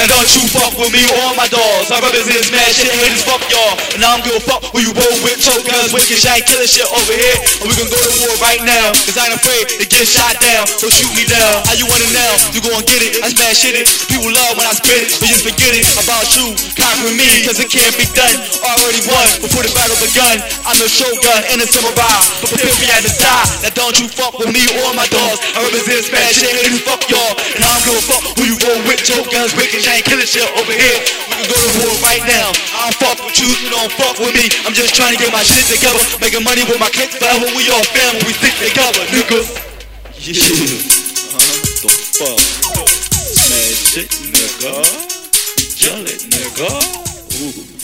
Now don't you fuck with me or my dogs. Brothers is mad shit, haters fuck y'all. And I don't give a fuck you roll with, shit over here. And we can go to war right now, cause I ain't afraid to get shot down. So shoot me down. How you want it now? You gon' get it, I smash shit it. People love when I spit it, but just forget it about you. Conquering me, cause it can't be done. Already won before the battle begun. I'm the shogun and the samurai, but prepare me to die. Don't you fuck with me or my dogs. I represent smash shit, haters fuck y'all. And I don't give a fuck who you roll with, choke guns, breaking, I ain't killing shit over here. We can go to war right now. I don't fuck with you, you don't fuck with me. I'm just trying to get my shit together. Making money with my clique forever. We all family, we stick together, nigga. Yeah. Uh-huh. The fuck? Smash it, nigga. Kill it, nigga. Ooh.